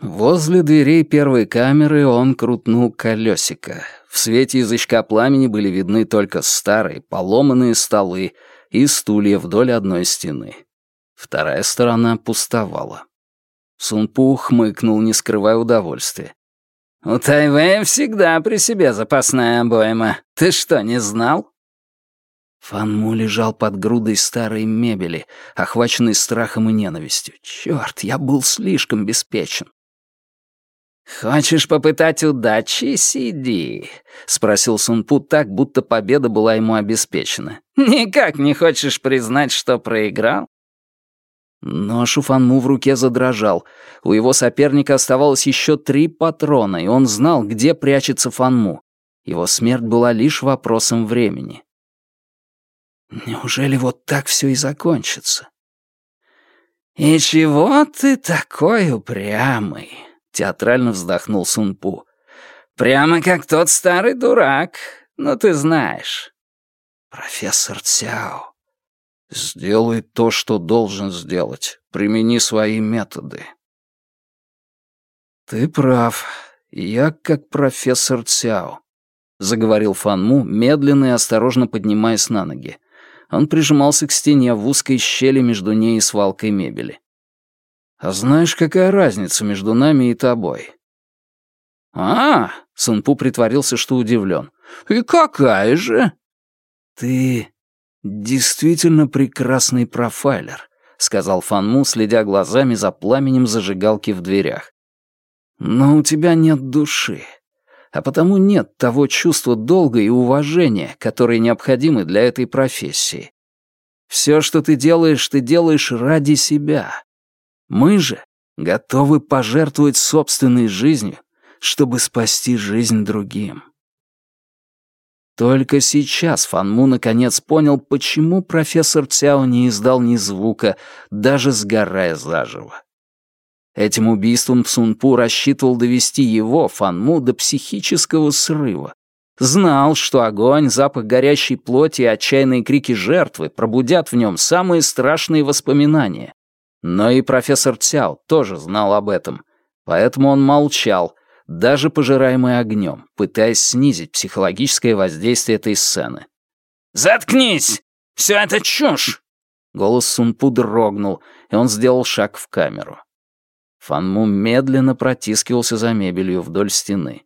Возле дверей первой камеры он крутнул колесико. В свете язычка пламени были видны только старые, поломанные столы и стулья вдоль одной стены. Вторая сторона пустовала. Сунпу хмыкнул, не скрывая удовольствия. «У Тайвэя всегда при себе запасная обойма. Ты что, не знал?» Фанму лежал под грудой старой мебели, охваченный страхом и ненавистью. Черт, я был слишком беспечен. «Хочешь попытать удачи? Сиди», — спросил Сунпу так, будто победа была ему обеспечена. «Никак не хочешь признать, что проиграл?» Но Шуфанму в руке задрожал. У его соперника оставалось еще три патрона, и он знал, где прячется Фанму. Его смерть была лишь вопросом времени. Неужели вот так все и закончится? «И чего ты такой упрямый?» — театрально вздохнул Сунпу. «Прямо как тот старый дурак, ну ты знаешь». «Профессор Цяо, сделай то, что должен сделать. Примени свои методы». «Ты прав. Я как профессор Цяо», — заговорил Фанму, медленно и осторожно поднимаясь на ноги. Он прижимался к стене в узкой щели между ней и свалкой мебели. «А знаешь, какая разница между нами и тобой?» «А!» — Сунпу притворился, что удивлен. «И какая же?» «Ты действительно прекрасный профайлер», — сказал Фанму, следя глазами за пламенем зажигалки в дверях. «Но у тебя нет души а потому нет того чувства долга и уважения, которые необходимы для этой профессии. Все, что ты делаешь, ты делаешь ради себя. Мы же готовы пожертвовать собственной жизнью, чтобы спасти жизнь другим. Только сейчас Фанму наконец понял, почему профессор Цяо не издал ни звука, даже сгорая заживо. Этим убийством Псунпу рассчитывал довести его, Фанму, до психического срыва. Знал, что огонь, запах горящей плоти и отчаянные крики жертвы пробудят в нем самые страшные воспоминания. Но и профессор Цяо тоже знал об этом. Поэтому он молчал, даже пожираемый огнем, пытаясь снизить психологическое воздействие этой сцены. «Заткнись! Все это чушь!» Голос Сунпу дрогнул, и он сделал шаг в камеру. Фанму медленно протискивался за мебелью вдоль стены.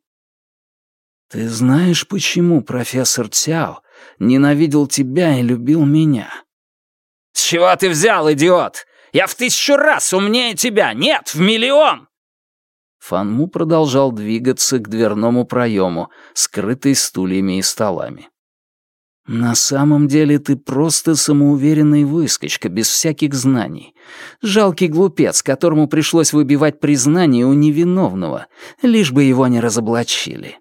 «Ты знаешь, почему профессор Цяо ненавидел тебя и любил меня?» «С чего ты взял, идиот? Я в тысячу раз умнее тебя! Нет, в миллион!» Фанму продолжал двигаться к дверному проему, скрытый стульями и столами. «На самом деле ты просто самоуверенный выскочка, без всяких знаний. Жалкий глупец, которому пришлось выбивать признание у невиновного, лишь бы его не разоблачили».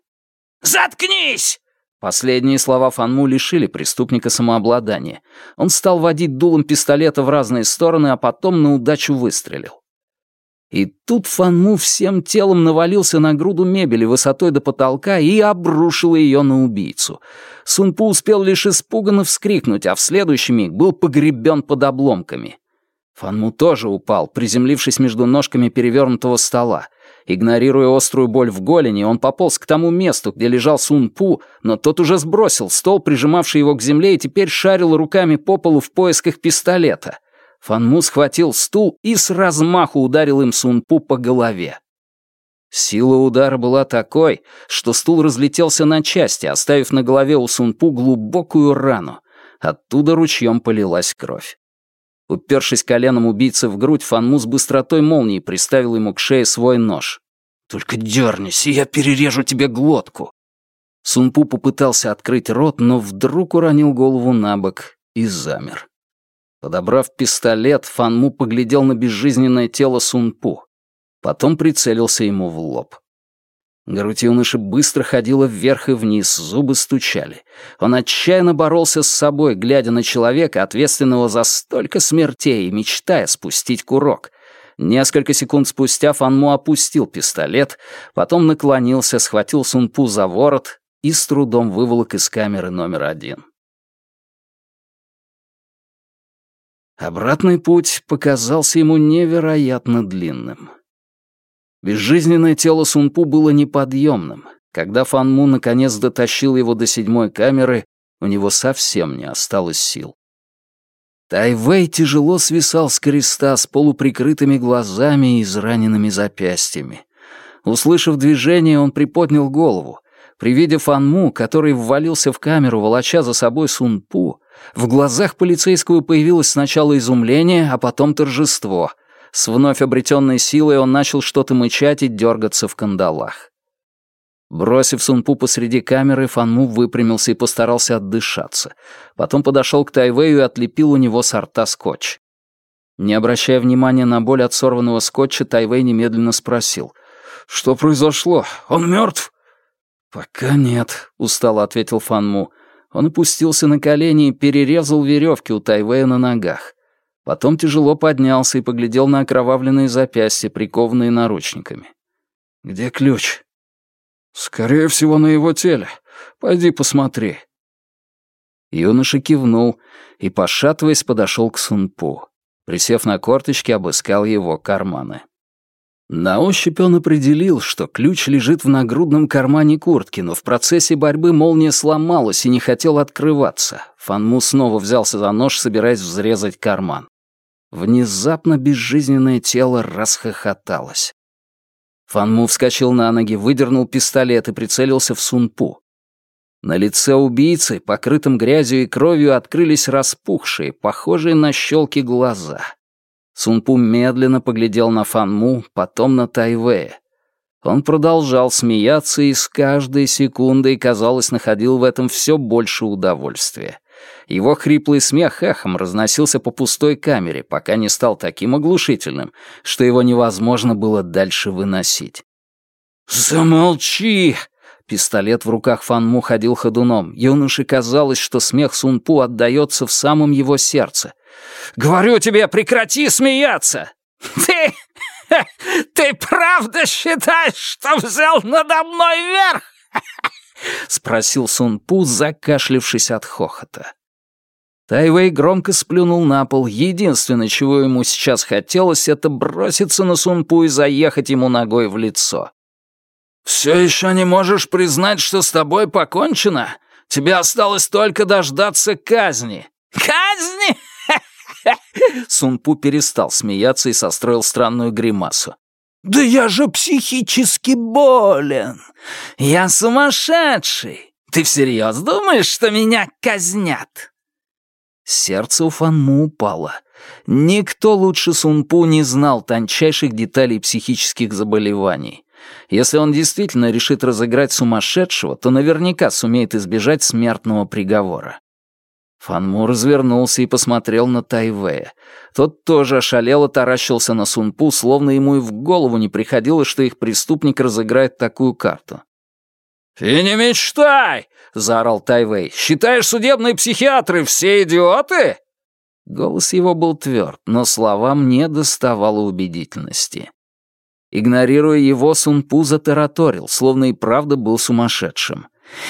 «Заткнись!» Последние слова Фанму лишили преступника самообладания. Он стал водить дулом пистолета в разные стороны, а потом на удачу выстрелил. И тут Фанму всем телом навалился на груду мебели высотой до потолка и обрушил ее на убийцу. Сунпу успел лишь испуганно вскрикнуть, а в следующий миг был погребен под обломками. Фанму тоже упал, приземлившись между ножками перевернутого стола. Игнорируя острую боль в голени, он пополз к тому месту, где лежал Сунпу, но тот уже сбросил стол, прижимавший его к земле, и теперь шарил руками по полу в поисках пистолета — Фанму схватил стул и с размаху ударил им Сунпу по голове. Сила удара была такой, что стул разлетелся на части, оставив на голове у Сунпу глубокую рану. Оттуда ручьем полилась кровь. Упершись коленом убийцы в грудь, Фанму с быстротой молнии приставил ему к шее свой нож. «Только дернись, и я перережу тебе глотку!» Сунпу попытался открыть рот, но вдруг уронил голову на бок и замер. Подобрав пистолет, Фанму поглядел на безжизненное тело Сунпу. Потом прицелился ему в лоб. Грудь юноши быстро ходила вверх и вниз, зубы стучали. Он отчаянно боролся с собой, глядя на человека, ответственного за столько смертей, и мечтая спустить курок. Несколько секунд спустя Фанму опустил пистолет, потом наклонился, схватил Сунпу за ворот и с трудом выволок из камеры номер один. Обратный путь показался ему невероятно длинным. Безжизненное тело Сунпу было неподъемным. Когда Фан Му наконец дотащил его до седьмой камеры, у него совсем не осталось сил. Тайвей тяжело свисал с креста с полуприкрытыми глазами и израненными запястьями. Услышав движение, он приподнял голову. При виде Фанму, который ввалился в камеру, волоча за собой Сунпу, в глазах полицейского появилось сначала изумление, а потом торжество. С вновь обретенной силой он начал что-то мычать и дергаться в кандалах. Бросив Сунпу посреди камеры, Фанму выпрямился и постарался отдышаться. Потом подошел к Тайвею и отлепил у него с рта скотч. Не обращая внимания на боль от сорванного скотча, Тайвей немедленно спросил. «Что произошло? Он мертв?» «Пока нет», — устало ответил Фанму. Он опустился на колени и перерезал веревки у Тайвея на ногах. Потом тяжело поднялся и поглядел на окровавленные запястья, прикованные наручниками. «Где ключ?» «Скорее всего, на его теле. Пойди посмотри». Юноша кивнул и, пошатываясь, подошел к Сунпу. Присев на корточки, обыскал его карманы. На ощупь он определил, что ключ лежит в нагрудном кармане куртки, но в процессе борьбы молния сломалась и не хотел открываться. Фанму снова взялся за нож, собираясь взрезать карман. Внезапно безжизненное тело расхохоталось. Фанму вскочил на ноги, выдернул пистолет и прицелился в Сунпу. На лице убийцы, покрытым грязью и кровью, открылись распухшие, похожие на щелки глаза. Сунпу медленно поглядел на Фанму, потом на Тайвея. Он продолжал смеяться и с каждой секундой, казалось, находил в этом все больше удовольствия. Его хриплый смех эхом разносился по пустой камере, пока не стал таким оглушительным, что его невозможно было дальше выносить. «Замолчи!» Пистолет в руках Фанму ходил ходуном. Юноше казалось, что смех Сунпу отдаётся в самом его сердце. «Говорю тебе, прекрати смеяться!» «Ты... <laughs> ты правда считаешь, что взял надо мной верх?» <laughs> — спросил Сунпу, закашлившись от хохота. Тайвей громко сплюнул на пол. Единственное, чего ему сейчас хотелось, это броситься на Сунпу и заехать ему ногой в лицо. «Все еще не можешь признать, что с тобой покончено? Тебе осталось только дождаться казни». «Казни?» <laughs> Сунпу перестал смеяться и состроил странную гримасу. «Да я же психически болен! Я сумасшедший! Ты всерьез думаешь, что меня казнят?» Сердце у Фанму упало. Никто лучше Сунпу не знал тончайших деталей психических заболеваний. Если он действительно решит разыграть сумасшедшего, то наверняка сумеет избежать смертного приговора. Фанму развернулся и посмотрел на Тайвея. Тот тоже ошалело таращился на Сунпу, словно ему и в голову не приходило, что их преступник разыграет такую карту. «Ты не мечтай!» — заорал Тайвей. «Считаешь, судебные психиатры все идиоты?» Голос его был тверд, но словам не доставало убедительности. Игнорируя его, Сунпу затараторил, словно и правда был сумасшедшим.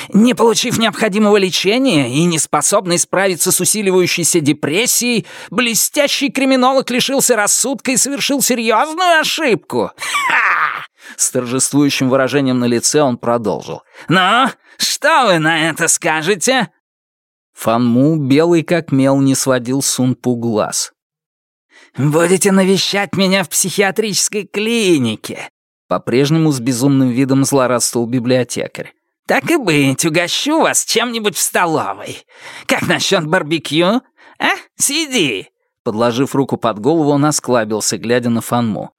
Не получив необходимого лечения и не способный справиться с усиливающейся депрессией, блестящий криминолог лишился рассудка и совершил серьезную ошибку. Ха! С торжествующим выражением на лице он продолжил. «Ну, что вы на это скажете?» Фанму, белый как мел, не сводил Сунпу глаз. «Будете навещать меня в психиатрической клинике», по-прежнему с безумным видом злорадствовал библиотекарь. «Так и быть, угощу вас чем-нибудь в столовой. Как насчет барбекю? А, сиди!» Подложив руку под голову, он осклабился, глядя на Фанму.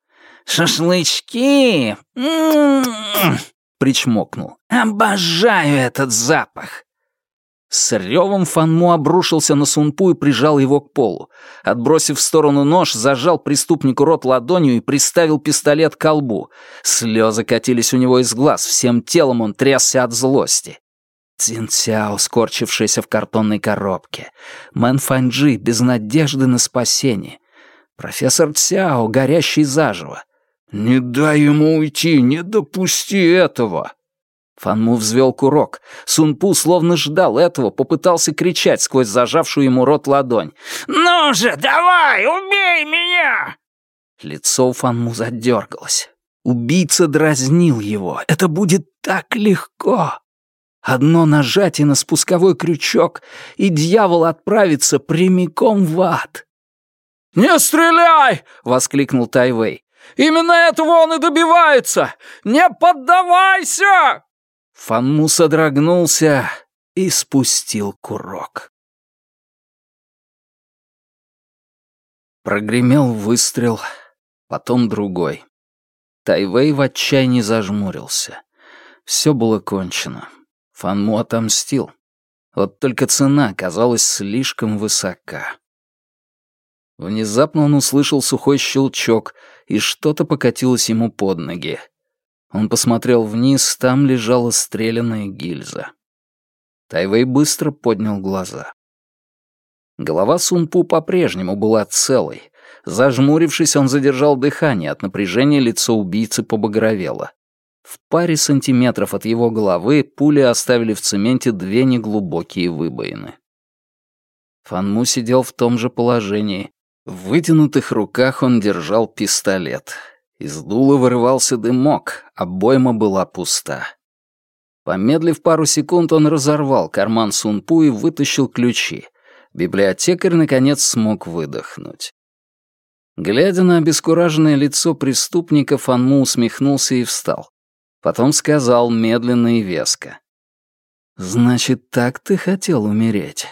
«Шашлычки! М-м-м!» Причмокнул. «Обожаю этот запах!» С ревом Фанму обрушился на Сунпу и прижал его к полу. Отбросив в сторону нож, зажал преступнику рот ладонью и приставил пистолет к колбу. Слезы катились у него из глаз, всем телом он трясся от злости. Цин Цяо, скорчившаяся в картонной коробке. Мэн Фанджи, без надежды на спасение. Профессор Цяо, горящий заживо. «Не дай ему уйти, не допусти этого!» Фанму взвел курок. Сунпу словно ждал этого, попытался кричать сквозь зажавшую ему рот ладонь. «Ну же, давай, убей меня!» Лицо у Фанму задергалось. Убийца дразнил его. Это будет так легко. Одно нажатие на спусковой крючок, и дьявол отправится прямиком в ад. «Не стреляй!» — воскликнул Тайвей. «Именно этого он и добивается! Не поддавайся!» Фанму содрогнулся и спустил курок. Прогремел выстрел, потом другой. Тайвей в отчаянии зажмурился. Все было кончено. Фанму отомстил. Вот только цена казалась слишком высока. Внезапно он услышал сухой щелчок, и что-то покатилось ему под ноги. Он посмотрел вниз, там лежала стрелянная гильза. Тайвей быстро поднял глаза. Голова Сунпу по-прежнему была целой. Зажмурившись, он задержал дыхание, от напряжения лицо убийцы побагровело. В паре сантиметров от его головы пули оставили в цементе две неглубокие выбоины. Фанму сидел в том же положении. В вытянутых руках он держал пистолет. Из дула вырывался дымок, обойма была пуста. Помедлив пару секунд, он разорвал карман Сунпу и вытащил ключи. Библиотекарь, наконец, смог выдохнуть. Глядя на обескураженное лицо преступника, Фанму усмехнулся и встал. Потом сказал медленно и веско. «Значит, так ты хотел умереть?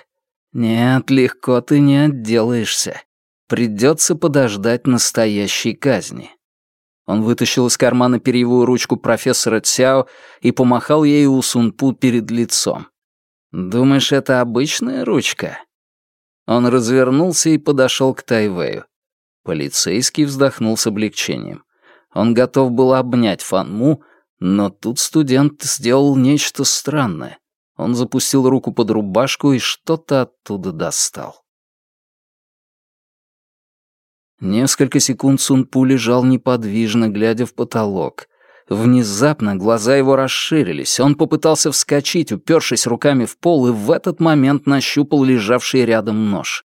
Нет, легко ты не отделаешься. Придется подождать настоящей казни». Он вытащил из кармана перьевую ручку профессора Цяо и помахал ею у Сунпу перед лицом. «Думаешь, это обычная ручка?» Он развернулся и подошел к Тайвею. Полицейский вздохнул с облегчением. Он готов был обнять Фанму, но тут студент сделал нечто странное. Он запустил руку под рубашку и что-то оттуда достал. Несколько секунд Сунпу лежал неподвижно, глядя в потолок. Внезапно глаза его расширились. Он попытался вскочить, упершись руками в пол, и в этот момент нащупал лежавший рядом нож.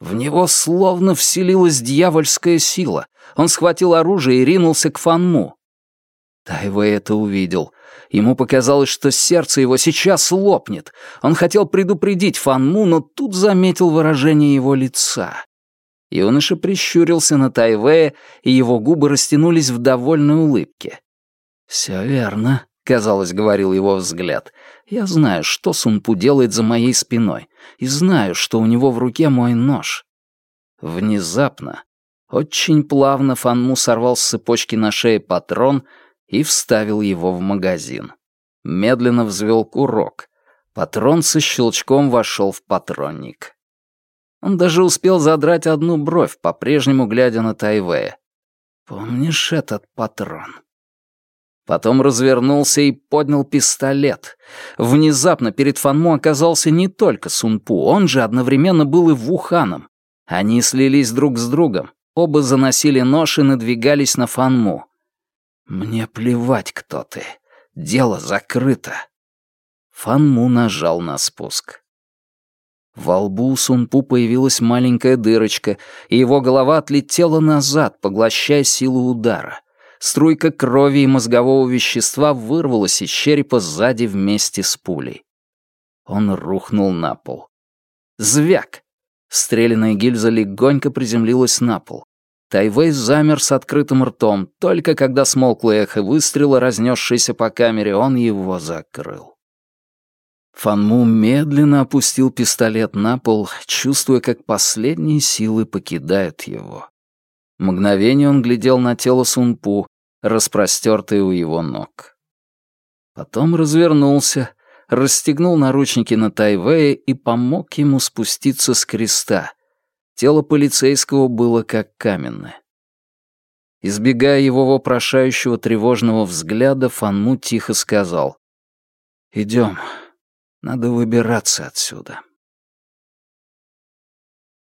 В него словно вселилась дьявольская сила. Он схватил оружие и ринулся к Фанму. Тайвей это увидел. Ему показалось, что сердце его сейчас лопнет. Он хотел предупредить Фанму, но тут заметил выражение его лица. Юноша прищурился на Тайвея, и его губы растянулись в довольной улыбке. «Все верно», — казалось, говорил его взгляд. «Я знаю, что Сунпу делает за моей спиной, и знаю, что у него в руке мой нож». Внезапно, очень плавно Фанму сорвал с цепочки на шее патрон — и вставил его в магазин. Медленно взвел курок. Патрон со щелчком вошел в патронник. Он даже успел задрать одну бровь, по-прежнему глядя на Тайвея. «Помнишь этот патрон?» Потом развернулся и поднял пистолет. Внезапно перед Фанму оказался не только Сунпу, он же одновременно был и Вуханом. Они слились друг с другом, оба заносили нож и надвигались на Фанму. «Мне плевать, кто ты. Дело закрыто». Фанму нажал на спуск. Во лбу Сунпу появилась маленькая дырочка, и его голова отлетела назад, поглощая силу удара. Струйка крови и мозгового вещества вырвалась из черепа сзади вместе с пулей. Он рухнул на пол. Звяк! Стреляная гильза легонько приземлилась на пол. Тайвей замер с открытым ртом. Только когда смолкло эхо выстрела, разнесшееся по камере, он его закрыл. Фанму медленно опустил пистолет на пол, чувствуя, как последние силы покидают его. Мгновение он глядел на тело Сунпу, распростертое у его ног. Потом развернулся, расстегнул наручники на Тайвее и помог ему спуститься с креста, Тело полицейского было как каменное. Избегая его вопрошающего тревожного взгляда, Фанму тихо сказал. «Идем. Надо выбираться отсюда».